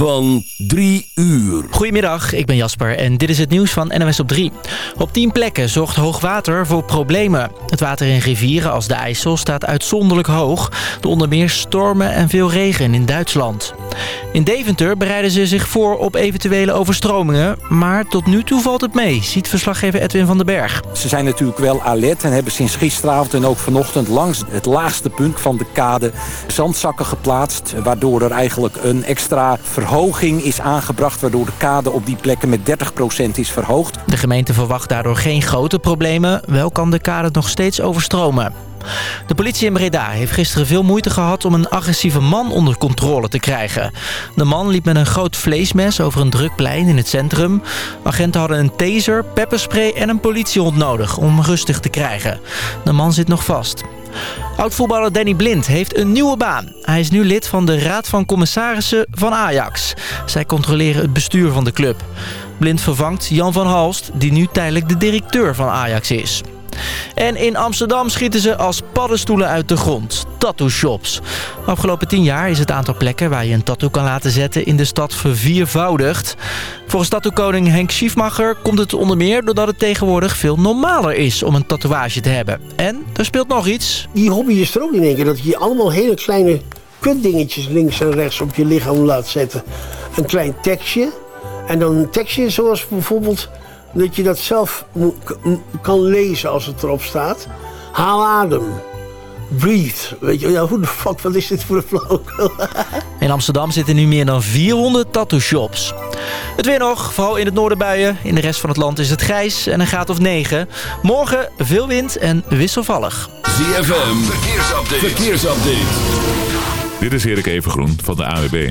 van 3 uur. Goedemiddag, ik ben Jasper en dit is het nieuws van NOS op 3. Op 10 plekken zorgt hoogwater voor problemen. Het water in rivieren als de IJssel staat uitzonderlijk hoog... door onder meer stormen en veel regen in Duitsland. In Deventer bereiden ze zich voor op eventuele overstromingen... maar tot nu toe valt het mee, ziet verslaggever Edwin van den Berg. Ze zijn natuurlijk wel alert en hebben sinds gisteravond en ook vanochtend... langs het laagste punt van de kade zandzakken geplaatst... waardoor er eigenlijk een extra verhoging is aangebracht... waardoor de kade op die plekken met 30% is verhoogd. De gemeente verwacht daardoor geen grote problemen. Wel kan de kade nog steeds overstromen. De politie in Breda heeft gisteren veel moeite gehad om een agressieve man onder controle te krijgen. De man liep met een groot vleesmes over een druk plein in het centrum. Agenten hadden een taser, pepperspray en een politiehond nodig om hem rustig te krijgen. De man zit nog vast. Oud-voetballer Danny Blind heeft een nieuwe baan. Hij is nu lid van de Raad van Commissarissen van Ajax. Zij controleren het bestuur van de club. Blind vervangt Jan van Halst, die nu tijdelijk de directeur van Ajax is. En in Amsterdam schieten ze als paddenstoelen uit de grond. Tattoo shops. Afgelopen tien jaar is het aantal plekken waar je een tattoo kan laten zetten in de stad verviervoudigd. Volgens tattoo-koning Henk Schiefmacher komt het onder meer doordat het tegenwoordig veel normaler is om een tatoeage te hebben. En er speelt nog iets. Die hobby is er ook in één keer dat je allemaal hele kleine kutdingetjes links en rechts op je lichaam laat zetten. Een klein tekstje. En dan een tekstje zoals bijvoorbeeld dat je dat zelf kan lezen als het erop staat. Haal adem. Breathe. Weet je, ja, hoe de fuck, wat is dit voor een flauwekul? In Amsterdam zitten nu meer dan 400 tattoo shops. Het weer nog, vooral in het noorden buien. In de rest van het land is het grijs en een graad of 9. Morgen veel wind en wisselvallig. ZFM, verkeersupdate. verkeersupdate. Dit is Erik Evengroen van de AWB.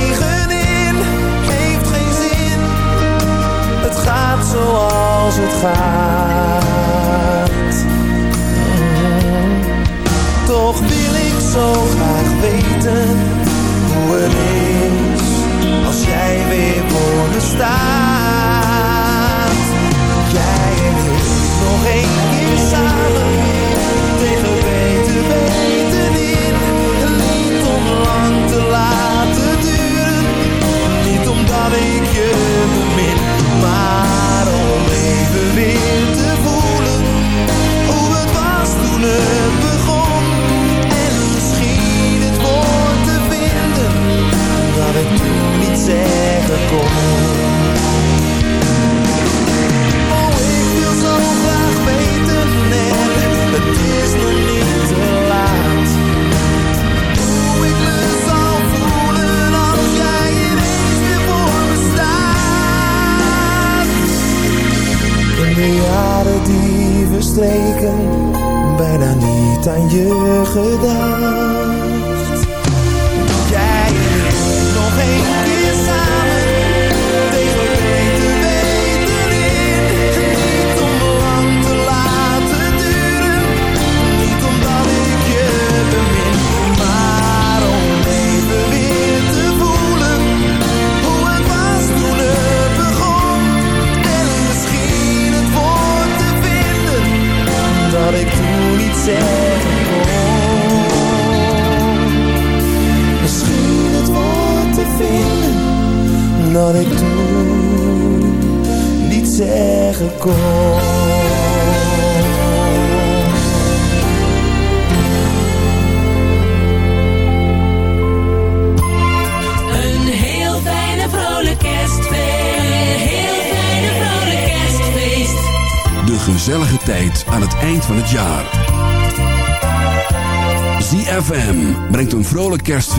zoals het gaat. Toch wil ik zo graag weten hoe het is als jij weer voor me staat. Jij en ik nog één keer samen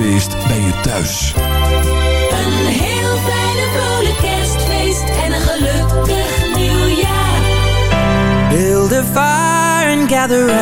bij je thuis. Een heel fijne vrolijk kerstfeest en een gelukkig nieuwjaar. Build a fire and gather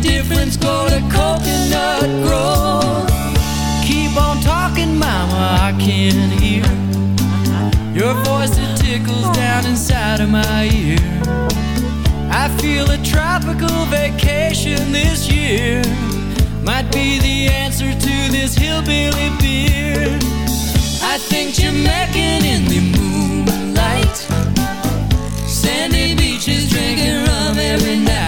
difference, go to Coconut Grove. Keep on talking, Mama, I can't hear your voice It tickles down inside of my ear. I feel a tropical vacation this year might be the answer to this hillbilly beer. I think Jamaican in the moonlight, sandy beaches, drinking rum every night.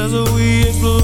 as we explored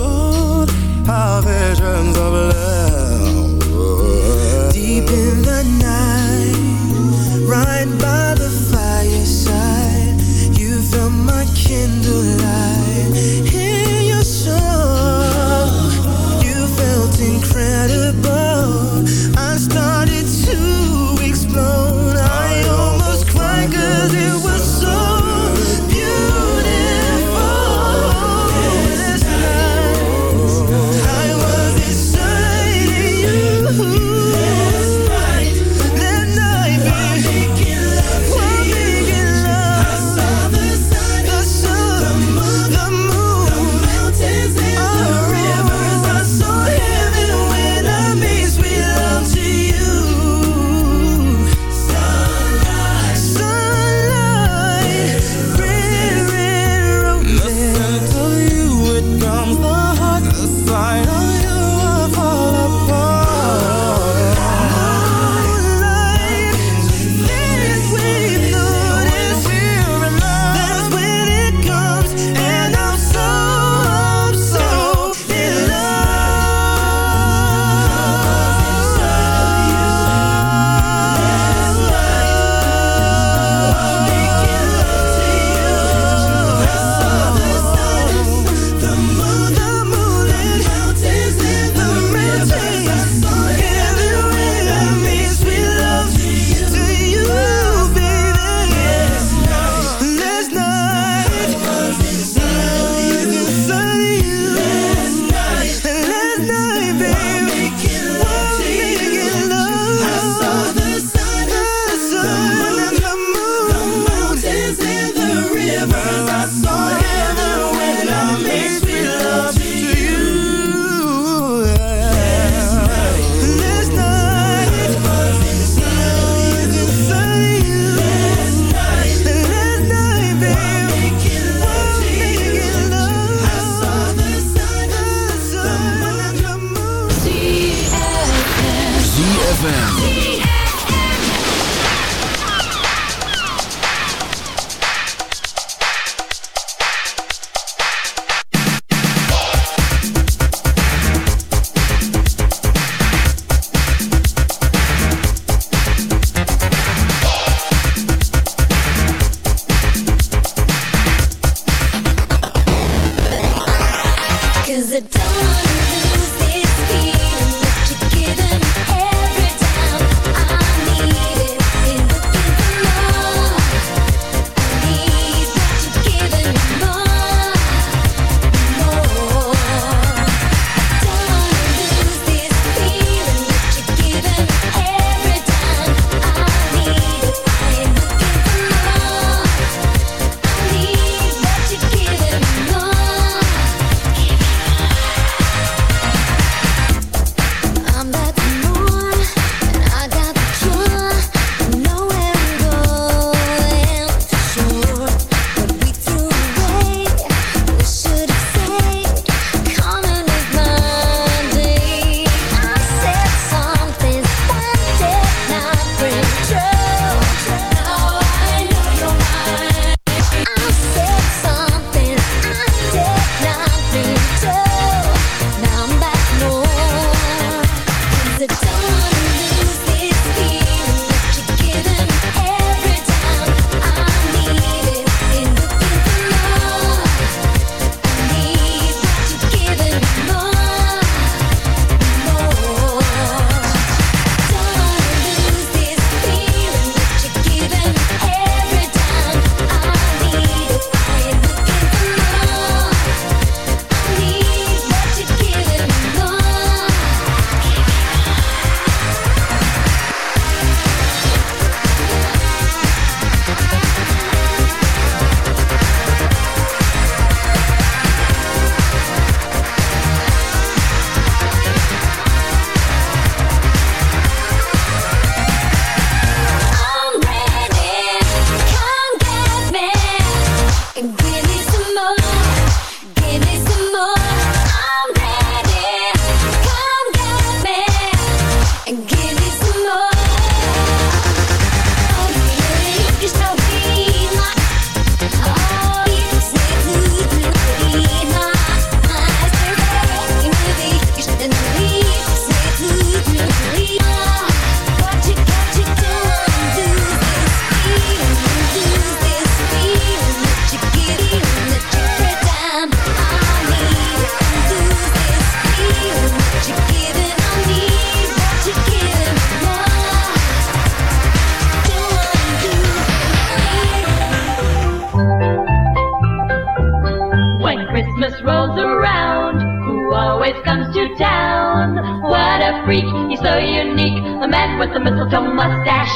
freak. He's so unique, a man with a mistletoe mustache.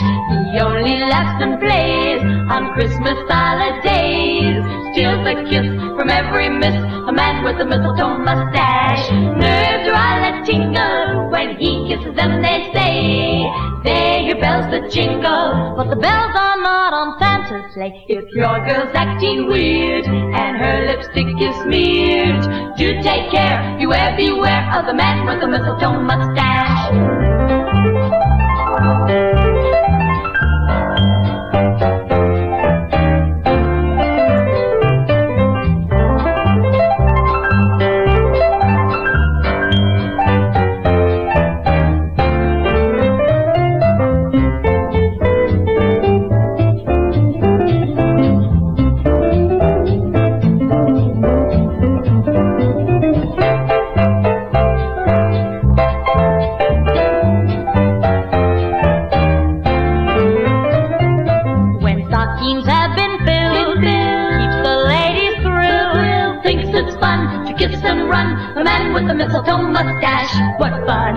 He only laughs and plays on Christmas holidays. Steals a kiss from every miss, a man with a mistletoe mustache. Nerves are all a tingle when he kisses them, they say the jingle, but the bells are not on Santa's sleigh. If your girl's acting weird and her lipstick is smeared, do take care, beware, beware of the man with the mistletoe mustache.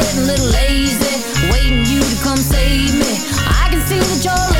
getting a little lazy Waiting you to come save me. I can see that you're